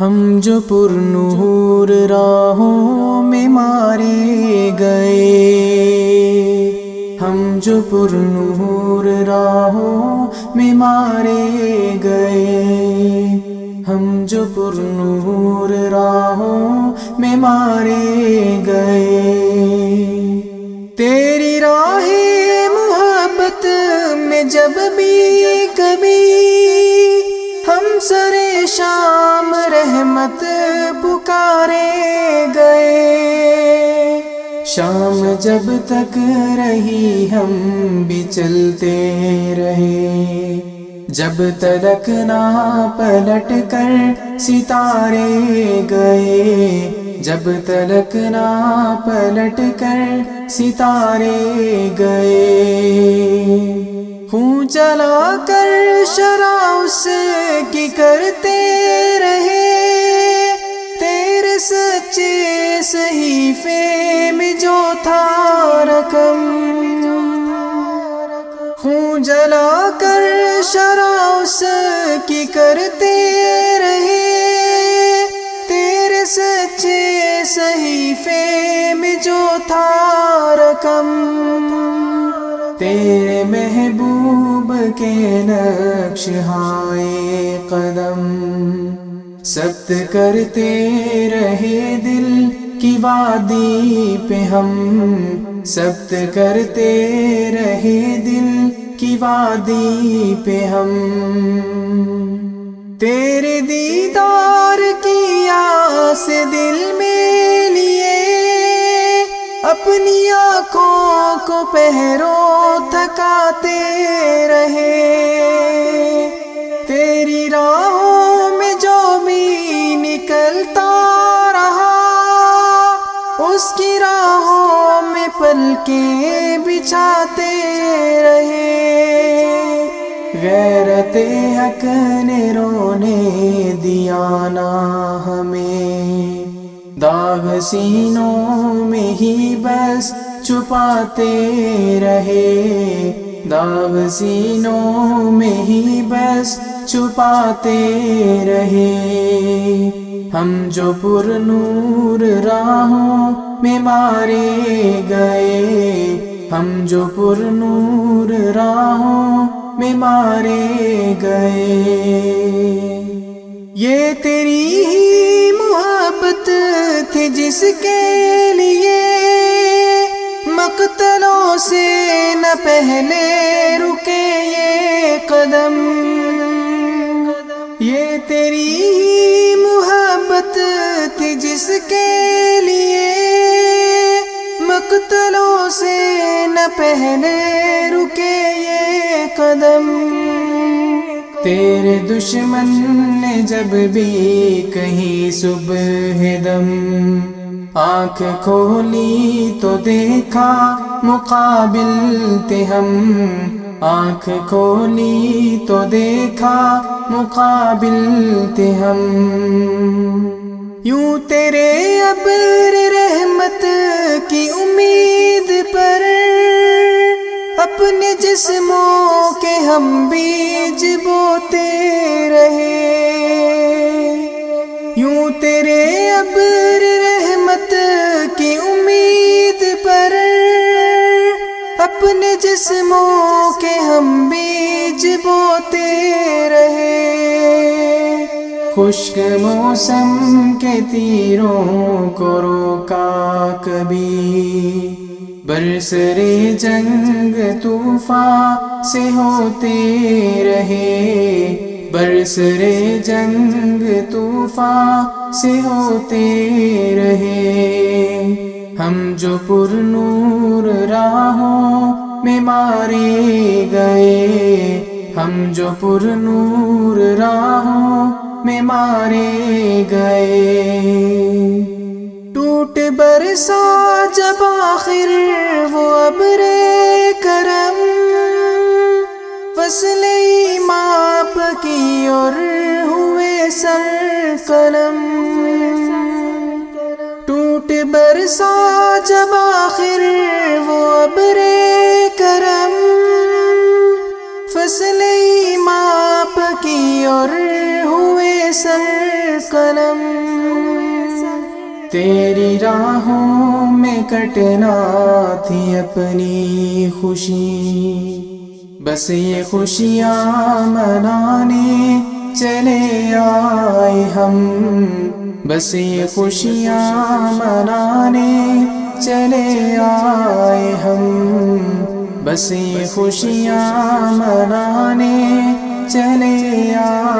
ہم جو پر نور راہوں میں مارے گئے، ہم جو پر نور راہوں میں مارے گئے، ہم جو پر نور راہوں میں مارے گئے۔ تیری راہ محبت میں جب بھی کبھی ہم سر شام رحمت پکارے گئے۔ شام جب تک رہی ہم بھی چلتے رہے۔ جب تلک نہ پلٹ کر ستارے گئے۔ جب تلک نہ پلٹ کر ستارے گئے۔ خون چلا کر شرا اس کی کرتے صحیفے میں جو تھا رقم، خون جلا کر شرا اس کی کرتے رہے۔ تیرے سچے صحیفے میں جو تھا رقم، تیرے محبوب کے نقش ہائے قدم سخت کرتے رہے دل۔ کی وادی پہ ہم سبت کرتے رہے دل کی وادی پہ ہم۔ تیرے دیدار کی آس دل میں لیے اپنی آنکھوں کو پہرو پل کے بچھاتے رہے۔ غیرت حق نے رونے دیا نا ہمیں۔ داغ سینوں میں ہی بس چھپاتے رہے۔ داغ سینوں میں ہی بس چھپاتے رہے۔ ہم جو پر نور راہوں میں مارے گئے۔ ہم جو پر نور راہوں میں مارے گئے۔ یہ تیری ہی محبت تھی جس کے لیے مقتلوں سے نہ پہلے رکے یہ قدم۔ یہ تیری ہی محبت تھی جس کے نہ پہلے رکے یہ قدم۔ تیرے دشمن نے جب بھی کہیں صبح دم۔ آنکھ کھولی تو دیکھا، مقابل تے ہم۔ آنکھ کھولی تو دیکھا، مقابل تے ہم۔ یوں تیرے ابر رحمت کی امید اپنے جسموں کے ہم بیج بوتے رہے۔ یوں تیرے ابر رحمت کی امید پر اپنے جسموں کے ہم بیج بوتے رہے۔ خشک موسم کے تیروں کو روکا کبھی۔ برسر جنگ طوفان سے ہوتے رہے۔ برسر جنگ طوفان سے ہوتے رہے۔ ہم جو پر نور راہوں میں مارے گئے۔ ہم جو پر نور راہوں میں مارے گئے۔ ٹوٹ برسا جب آخر وہ ابر کرم۔ فصل ماپ کی اور ہوئے سر قلم۔ ٹوٹ برسا جب آخر وہ ابر کرم۔ فصل ماپ کی اور ہوئے سر قلم۔ تیری راہوں میں کٹنا تھی اپنی خوشی۔ بس یہ خوشیاں منانے چلے آئے ہم۔ بس یہ خوشیاں منانے چلے آئے ہم۔ بس یہ خوشیاں منانے چلے آئے